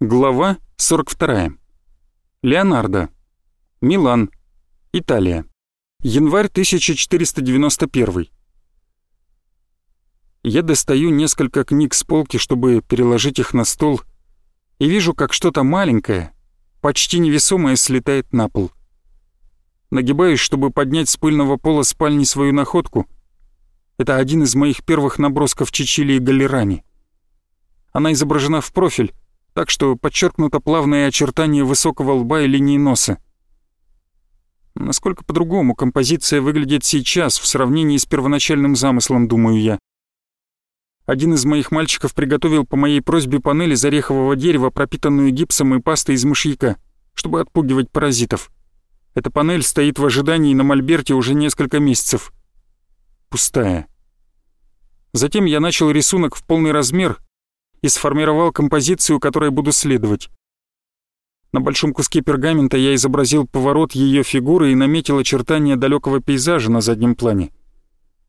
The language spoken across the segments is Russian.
Глава 42. Леонардо. Милан. Италия. Январь 1491. Я достаю несколько книг с полки, чтобы переложить их на стол, и вижу, как что-то маленькое, почти невесомое, слетает на пол. Нагибаюсь, чтобы поднять с пыльного пола спальни свою находку. Это один из моих первых набросков Чичили и Галерани. Она изображена в профиль, так что подчеркнуто плавное очертание высокого лба и линии носа. Насколько по-другому композиция выглядит сейчас в сравнении с первоначальным замыслом, думаю я. Один из моих мальчиков приготовил по моей просьбе панель из орехового дерева, пропитанную гипсом и пастой из мышьяка, чтобы отпугивать паразитов. Эта панель стоит в ожидании на мольберте уже несколько месяцев. Пустая. Затем я начал рисунок в полный размер и сформировал композицию, которой буду следовать. На большом куске пергамента я изобразил поворот ее фигуры и наметил очертания далекого пейзажа на заднем плане.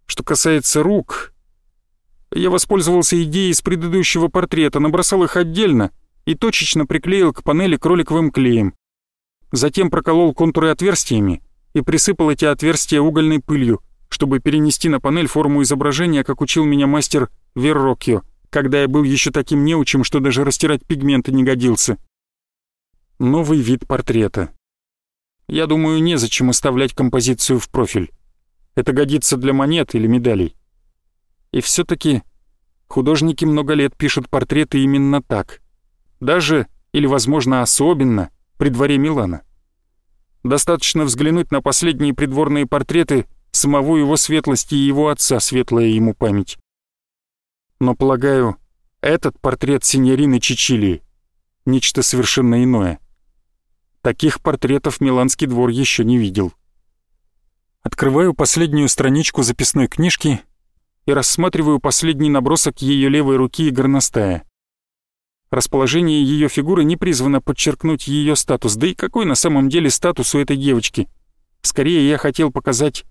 Что касается рук, я воспользовался идеей из предыдущего портрета, набросал их отдельно и точечно приклеил к панели кроликовым клеем. Затем проколол контуры отверстиями и присыпал эти отверстия угольной пылью, чтобы перенести на панель форму изображения, как учил меня мастер Веррокио, когда я был еще таким неучим, что даже растирать пигменты не годился. Новый вид портрета. Я думаю, незачем оставлять композицию в профиль. Это годится для монет или медалей. И все таки художники много лет пишут портреты именно так. Даже, или, возможно, особенно, при дворе Милана. Достаточно взглянуть на последние придворные портреты самого его светлости и его отца, светлая ему память. Но, полагаю, этот портрет синьорины Чичилии — нечто совершенно иное. Таких портретов Миланский двор еще не видел. Открываю последнюю страничку записной книжки и рассматриваю последний набросок ее левой руки и горностая. Расположение ее фигуры не призвано подчеркнуть ее статус, да и какой на самом деле статус у этой девочки? Скорее я хотел показать,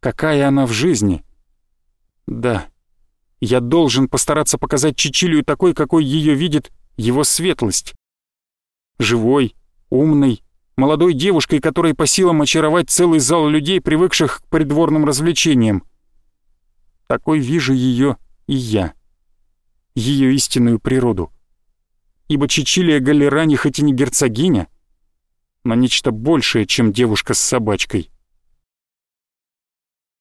какая она в жизни. Да, я должен постараться показать Чичилию такой, какой ее видит его светлость. Живой, умной, молодой девушкой, которой по силам очаровать целый зал людей, привыкших к придворным развлечениям. Такой вижу ее и я. Ее истинную природу. Ибо Чичилия Галерани хоть и не герцогиня, но нечто большее, чем девушка с собачкой.